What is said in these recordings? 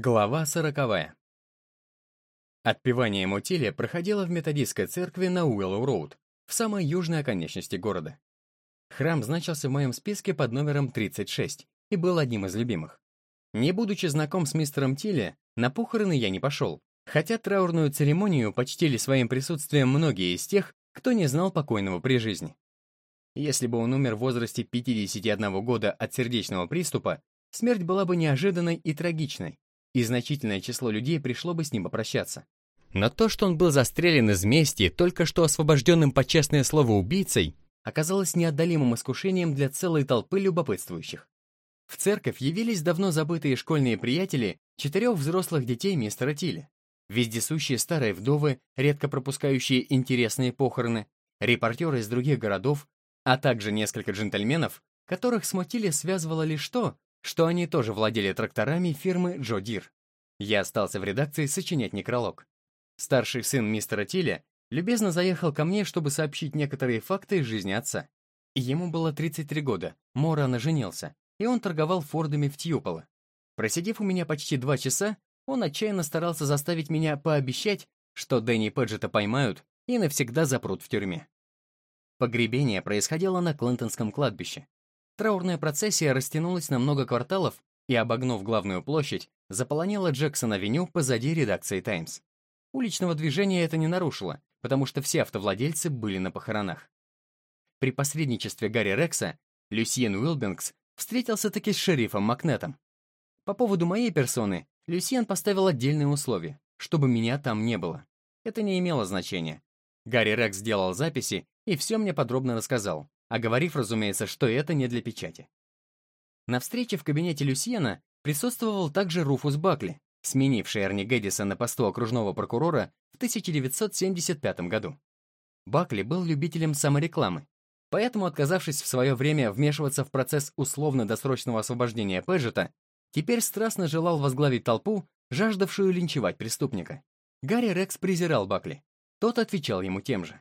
Глава сороковая. Отпевание Мотиля проходило в методистской церкви на Уиллоу-Роуд, в самой южной оконечности города. Храм значился в моем списке под номером 36 и был одним из любимых. Не будучи знаком с мистером Тилли, на похороны я не пошел, хотя траурную церемонию почтили своим присутствием многие из тех, кто не знал покойного при жизни. Если бы он умер в возрасте 51 года от сердечного приступа, смерть была бы неожиданной и трагичной, и значительное число людей пришло бы с ним попрощаться. Но то, что он был застрелен из мести, только что освобожденным по честное слово убийцей, оказалось неотдалимым искушением для целой толпы любопытствующих. В церковь явились давно забытые школьные приятели четырех взрослых детей мистера Тилля, вездесущие старые вдовы, редко пропускающие интересные похороны, репортеры из других городов, а также несколько джентльменов, которых с Мотиле связывало лишь то, что они тоже владели тракторами фирмы Джо Дир. Я остался в редакции сочинять некролог. Старший сын мистера Тиля любезно заехал ко мне, чтобы сообщить некоторые факты из жизни отца. Ему было 33 года, Мора рано женился, и он торговал фордами в Тьюполо. Просидев у меня почти два часа, он отчаянно старался заставить меня пообещать, что Дэнни Пэджета поймают и навсегда запрут в тюрьме. Погребение происходило на Клинтонском кладбище. Траурная процессия растянулась на много кварталов и, обогнув главную площадь, заполонила Джексон-авеню позади редакции «Таймс». Уличного движения это не нарушило, потому что все автовладельцы были на похоронах. При посредничестве Гарри Рекса Люсьен Уилбингс встретился-таки с шерифом Макнетом. По поводу моей персоны Люсьен поставил отдельные условия, чтобы меня там не было. Это не имело значения. Гарри Рекс сделал записи и все мне подробно рассказал, оговорив, разумеется, что это не для печати. На встрече в кабинете Люсьена присутствовал также Руфус Бакли, сменивший Эрни Гэддиса на посту окружного прокурора в 1975 году. Бакли был любителем саморекламы, поэтому, отказавшись в свое время вмешиваться в процесс условно-досрочного освобождения Пэджета, теперь страстно желал возглавить толпу, жаждавшую линчевать преступника. Гарри Рекс презирал Бакли. Тот отвечал ему тем же.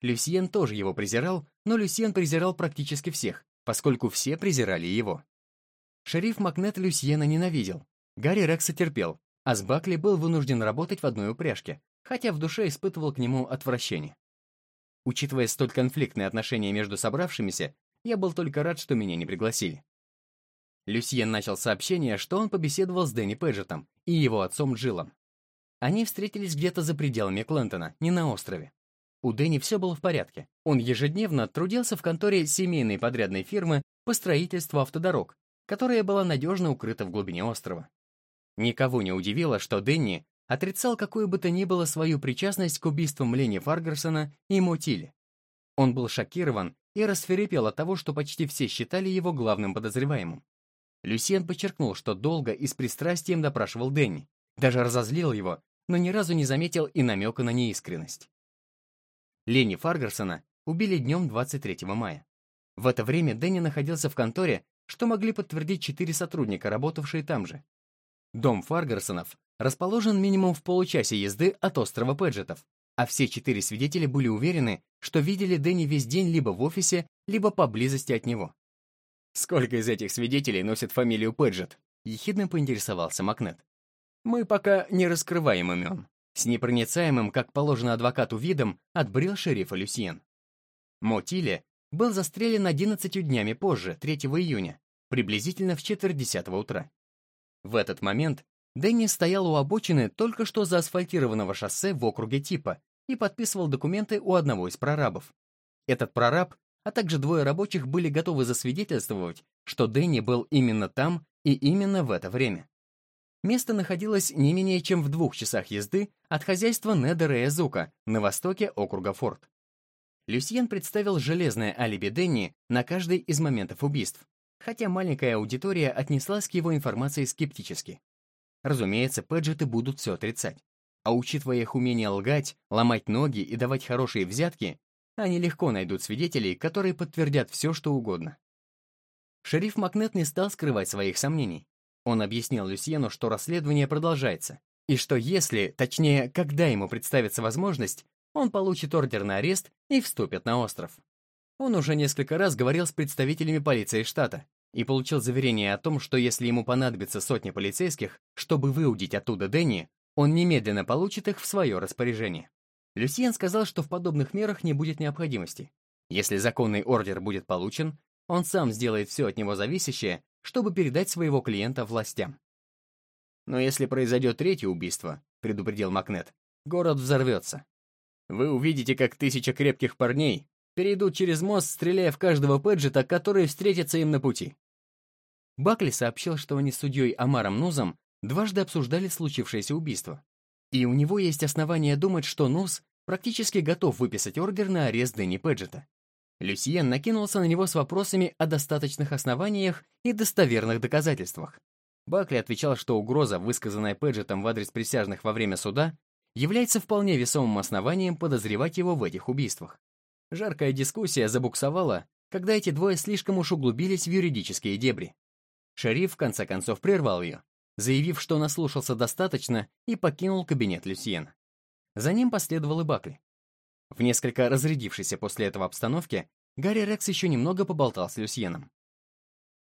Люсьен тоже его презирал, но Люсьен презирал практически всех, поскольку все презирали его. Шериф Макнет Люсьена ненавидел, Гарри Рекса терпел, а с Бакли был вынужден работать в одной упряжке, хотя в душе испытывал к нему отвращение. Учитывая столь конфликтные отношения между собравшимися, я был только рад, что меня не пригласили. Люсьен начал сообщение, что он побеседовал с Дэнни Пэджетом и его отцом Джилом. Они встретились где-то за пределами Клентона, не на острове. У Дэнни все было в порядке. Он ежедневно трудился в конторе семейной подрядной фирмы по строительству автодорог, которая была надежно укрыта в глубине острова. Никого не удивило, что Дэнни отрицал какую бы то ни было свою причастность к убийствам Лени Фаргарсона и Мотили. Он был шокирован и расферепел от того, что почти все считали его главным подозреваемым. Люсьен подчеркнул, что долго и с пристрастием допрашивал Дэнни, даже разозлил его, но ни разу не заметил и намека на неискренность. Лени Фаргарсона убили днем 23 мая. В это время Дэнни находился в конторе, что могли подтвердить четыре сотрудника, работавшие там же. Дом Фаргарсонов расположен минимум в получасе езды от острова Пэджетов, а все четыре свидетеля были уверены, что видели Дэнни весь день либо в офисе, либо поблизости от него. «Сколько из этих свидетелей носит фамилию Пэджет?» — ехидно поинтересовался Макнет. «Мы пока не раскрываем имен. С непроницаемым, как положено адвокату, видом отбрил шерифа Люсьен. Мотиле был застрелен 11 днями позже, 3 июня, приблизительно в четверть десятого утра. В этот момент Дэнни стоял у обочины только что заасфальтированного шоссе в округе Типа и подписывал документы у одного из прорабов. Этот прораб, а также двое рабочих были готовы засвидетельствовать, что Дэнни был именно там и именно в это время. Место находилось не менее чем в двух часах езды от хозяйства Неда Реязука на востоке округа Форт. Люсьен представил железное алиби Денни на каждый из моментов убийств, хотя маленькая аудитория отнеслась к его информации скептически. Разумеется, пэджеты будут все отрицать. А учитывая их умение лгать, ломать ноги и давать хорошие взятки, они легко найдут свидетелей, которые подтвердят все, что угодно. Шериф Макнет не стал скрывать своих сомнений. Он объяснил Люсьену, что расследование продолжается, и что если, точнее, когда ему представится возможность, он получит ордер на арест и вступит на остров. Он уже несколько раз говорил с представителями полиции штата, и получил заверение о том, что если ему понадобится сотня полицейских, чтобы выудить оттуда Дэнни, он немедленно получит их в свое распоряжение. Люсьен сказал, что в подобных мерах не будет необходимости. Если законный ордер будет получен, он сам сделает все от него зависящее, чтобы передать своего клиента властям. «Но если произойдет третье убийство», — предупредил Макнет, — «город взорвется. Вы увидите, как тысяча крепких парней перейдут через мост, стреляя в каждого пэджета, который встретится им на пути». Бакли сообщил, что они с судьей Амаром Нузом дважды обсуждали случившееся убийство. И у него есть основания думать, что Нуз практически готов выписать ордер на арест Дэнни Пэджета. Люсьен накинулся на него с вопросами о достаточных основаниях и достоверных доказательствах. Бакли отвечал, что угроза, высказанная Пэджетом в адрес присяжных во время суда, является вполне весомым основанием подозревать его в этих убийствах. Жаркая дискуссия забуксовала, когда эти двое слишком уж углубились в юридические дебри. Шериф в конце концов прервал ее, заявив, что наслушался достаточно и покинул кабинет Люсьена. За ним последовал и Бакли. В несколько разрядившейся после этого обстановке Гарри Рекс еще немного поболтал с Люсьеном.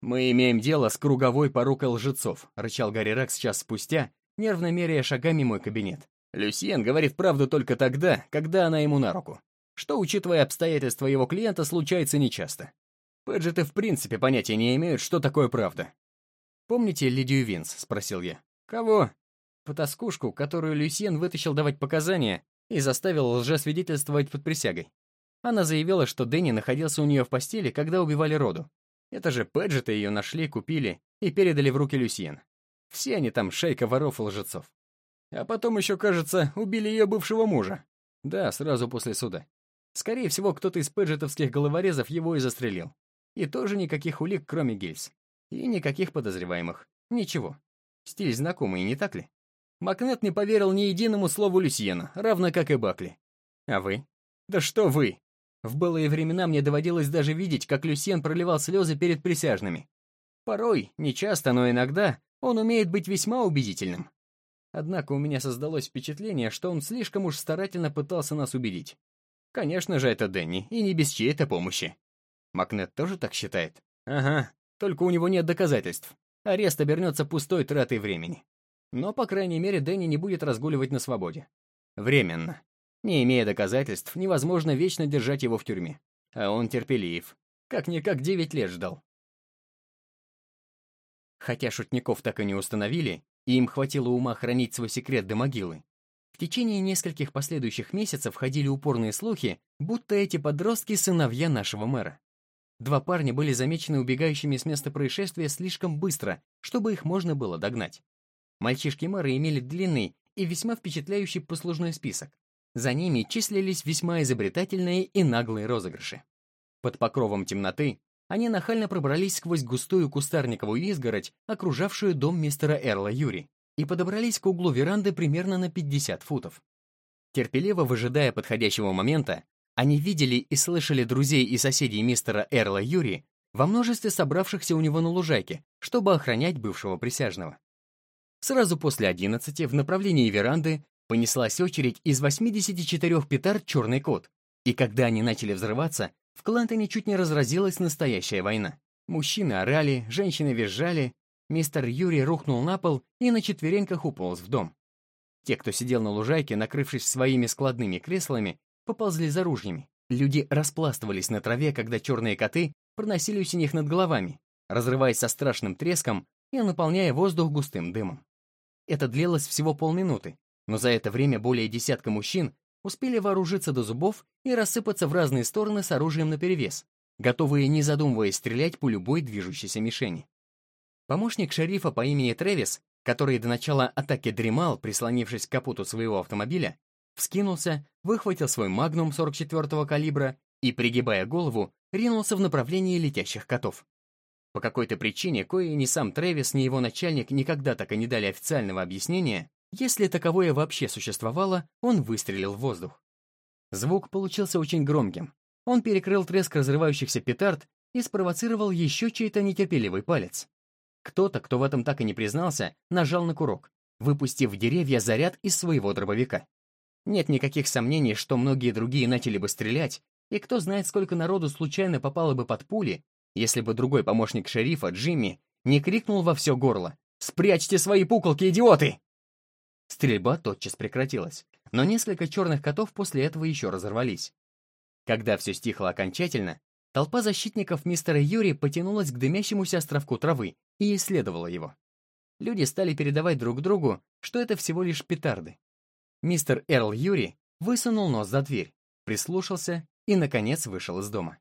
«Мы имеем дело с круговой порукой лжецов», — рычал Гарри Рекс час спустя, нервно меряя шагами мой кабинет. Люсьен говорит правду только тогда, когда она ему на руку. Что, учитывая обстоятельства его клиента, случается нечасто. Пэджеты в принципе понятия не имеют, что такое правда. «Помните Лидию Винс?» — спросил я. «Кого?» Потаскушку, которую Люсьен вытащил давать показания и заставил лжесвидетельствовать под присягой. Она заявила, что Дэнни находился у нее в постели, когда убивали Роду. Это же Пэджеты ее нашли, купили и передали в руки Люсьен. Все они там шейка воров и лжецов. А потом еще, кажется, убили ее бывшего мужа. Да, сразу после суда. Скорее всего, кто-то из пэджетовских головорезов его и застрелил. И тоже никаких улик, кроме гильз. И никаких подозреваемых. Ничего. Стиль знакомый, не так ли? Макнет не поверил ни единому слову Люсьена, равно как и Бакли. А вы? Да что вы? В былые времена мне доводилось даже видеть, как Люсьен проливал слезы перед присяжными. Порой, не часто, но иногда, он умеет быть весьма убедительным. Однако у меня создалось впечатление, что он слишком уж старательно пытался нас убедить. Конечно же, это Дэнни, и не без чьей-то помощи. Макнет тоже так считает? Ага, только у него нет доказательств. Арест обернется пустой тратой времени. Но, по крайней мере, Дэнни не будет разгуливать на свободе. Временно. Не имея доказательств, невозможно вечно держать его в тюрьме. А он терпелив. Как-никак девять лет ждал. Хотя шутников так и не установили, и им хватило ума хранить свой секрет до могилы, в течение нескольких последующих месяцев ходили упорные слухи, будто эти подростки — сыновья нашего мэра. Два парня были замечены убегающими с места происшествия слишком быстро, чтобы их можно было догнать. Мальчишки мэра имели длинный и весьма впечатляющий послужной список. За ними числились весьма изобретательные и наглые розыгрыши. Под покровом темноты они нахально пробрались сквозь густую кустарниковую изгородь, окружавшую дом мистера Эрла Юри, и подобрались к углу веранды примерно на 50 футов. Терпеливо выжидая подходящего момента, они видели и слышали друзей и соседей мистера Эрла Юри во множестве собравшихся у него на лужайке, чтобы охранять бывшего присяжного. Сразу после 11 в направлении веранды понеслась очередь из 84 петард «Черный кот», и когда они начали взрываться, в Клантоне чуть не разразилась настоящая война. Мужчины орали, женщины визжали, мистер Юрий рухнул на пол и на четвереньках уполз в дом. Те, кто сидел на лужайке, накрывшись своими складными креслами, поползли за ружьями. Люди распластывались на траве, когда черные коты проносились у них над головами, разрываясь со страшным треском и наполняя воздух густым дымом. Это длилось всего полминуты, но за это время более десятка мужчин успели вооружиться до зубов и рассыпаться в разные стороны с оружием наперевес, готовые, не задумываясь, стрелять по любой движущейся мишени. Помощник шерифа по имени Трэвис, который до начала атаки дремал, прислонившись к капоту своего автомобиля, вскинулся, выхватил свой магнум 44-го калибра и, пригибая голову, ринулся в направлении летящих котов. По какой-то причине, кое ни сам Трэвис, ни его начальник никогда так и не дали официального объяснения, если таковое вообще существовало, он выстрелил в воздух. Звук получился очень громким. Он перекрыл треск разрывающихся петард и спровоцировал еще чей-то нетерпеливый палец. Кто-то, кто в этом так и не признался, нажал на курок, выпустив в деревья заряд из своего дробовика. Нет никаких сомнений, что многие другие начали бы стрелять, и кто знает, сколько народу случайно попало бы под пули, Если бы другой помощник шерифа, Джимми, не крикнул во все горло «Спрячьте свои пуколки, идиоты!» Стрельба тотчас прекратилась, но несколько черных котов после этого еще разорвались. Когда все стихло окончательно, толпа защитников мистера Юри потянулась к дымящемуся островку травы и исследовала его. Люди стали передавать друг другу, что это всего лишь петарды. Мистер Эрл Юри высунул нос за дверь, прислушался и, наконец, вышел из дома.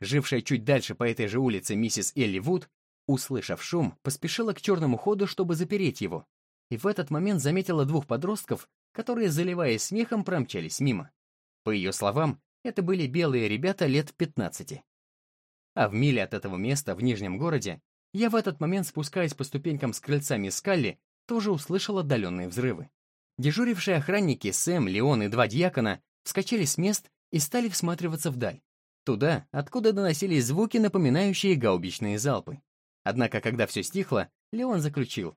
Жившая чуть дальше по этой же улице миссис Элли Вуд, услышав шум, поспешила к черному ходу, чтобы запереть его, и в этот момент заметила двух подростков, которые, заливаясь смехом, промчались мимо. По ее словам, это были белые ребята лет 15. А в миле от этого места, в Нижнем городе, я в этот момент, спускаясь по ступенькам с крыльца мисс Калли, тоже услышал отдаленные взрывы. Дежурившие охранники Сэм, Леон и два дьякона вскочили с мест и стали всматриваться вдаль, туда, откуда доносились звуки, напоминающие гаубичные залпы. Однако, когда все стихло, Леон заключил.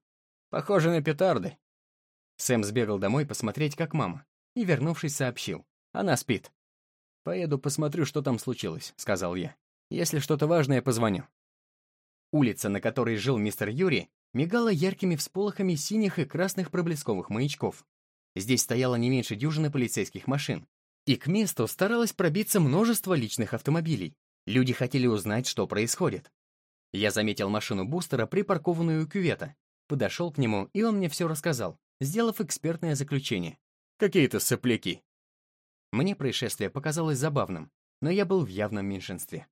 «Похоже на петарды». Сэм сбегал домой посмотреть, как мама, и, вернувшись, сообщил. «Она спит». «Поеду посмотрю, что там случилось», — сказал я. «Если что-то важное, позвоню». Улица, на которой жил мистер Юри, мигала яркими всполохами синих и красных проблесковых маячков. Здесь стояло не меньше дюжины полицейских машин. И к месту старалось пробиться множество личных автомобилей. Люди хотели узнать, что происходит. Я заметил машину бустера, припаркованную у кювета. Подошел к нему, и он мне все рассказал, сделав экспертное заключение. Какие-то сопляки. Мне происшествие показалось забавным, но я был в явном меньшинстве.